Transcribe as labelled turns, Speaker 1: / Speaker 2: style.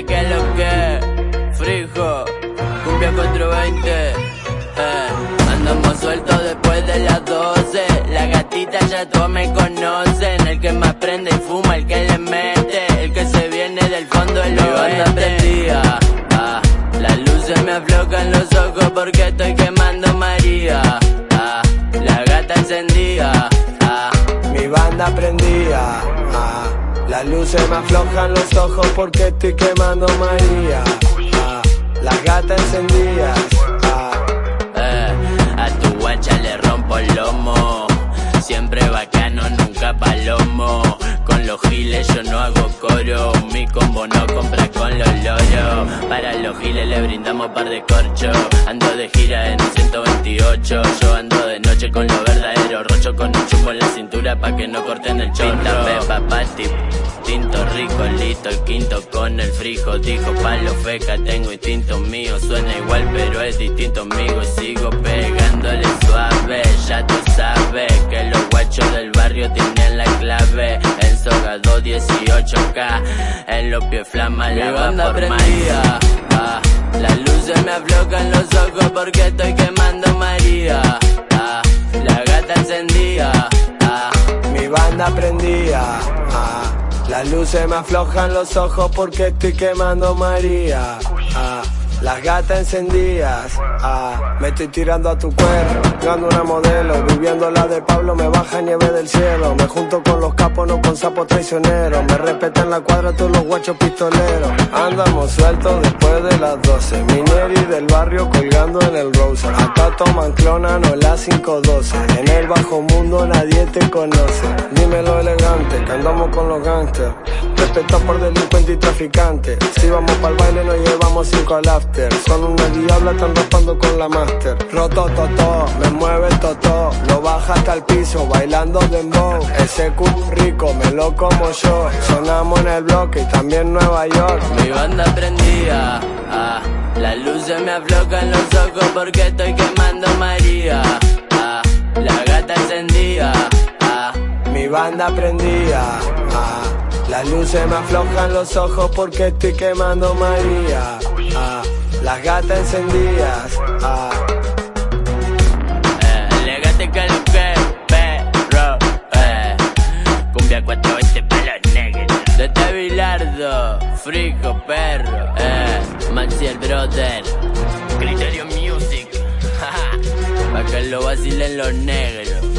Speaker 1: Alegate que lo que, frijo, cumbia 420. Eh, andamos sueltos después de las 12. La gatita ya todos me conocen. El que más prende y fuma, el que le mete. El que se viene del fondo del Mi banda prendía. Ah, las luces me aflocan los ojos porque estoy quemando María. Ah, la gata encendía. Ah,
Speaker 2: Mi banda prendía. Las luces me aflojan los ojos porque estoy quemando María. Ah, las gatas encendidas. Ah,
Speaker 1: eh, a tu guacha le rompo el lomo. Siempre bacano, nunca palomo. Con los giles yo no hago coro. Mi combo no compra con los loros. Para los giles le brindamos par de corcho. Ando de gira en el 128. Yo ando de noche con lo verdadero. Rocho con un chumbo en la cintura pa' que no corten el chorro. Pinta papati, tinto rico, listo. El quinto con el frijo. Dijo palo feca, tengo instinto mío. Suena igual, pero es distinto, amigo. Y sigo pegándole suave. Ya tú sabes que los guachos del barrio tienen la clave. En Sogado 18K. En los pies flama la banda prendía. Ah, las luces me aflocan los ojos porque estoy quemando María. Ah, la gata encendía. Ah,
Speaker 2: mi banda prendía. Ah, las luces me aflojan los ojos porque estoy quemando María. Ah, las gatas encendidas, ah, me estoy tirando a tu cuerpo, dando una modelo, viviendo la de Pablo, me baja nieve del cielo, me junto con los capos, no con sapos traicioneros, me respetan la cuadra todos los guachos pistoleros, andamos sueltos después de las 12, Mineri del barrio colgando en el Rose, acá toman clona, no la 512, en el bajo mundo nadie te conoce, dímelo elegante, que andamos con los gangsters, respeto por delincuente y traficante, si vamos para el baile nos llevamos cinco al after. Son una diabla, están raspando con la master. Roto, toto, me mueve toto. Lo baja hasta el piso, bailando dembow. Ese cup rico, me lo como yo. Sonamos en el bloque y también Nueva York.
Speaker 1: Mi banda prendía. Ah, las luces me aflocan los ojos porque estoy quemando María. Ah, la gata encendía. Ah,
Speaker 2: mi banda prendía. Ah, las luces me aflojan los ojos porque estoy quemando María. Ah, las gatas encendidas. Ah.
Speaker 1: Eh, que lo que perro. Eh, cumbia 420 para los negros. De este frico perro. Eh, Maxi el brother. Criterio Music. pa' que lo vacilen los negros.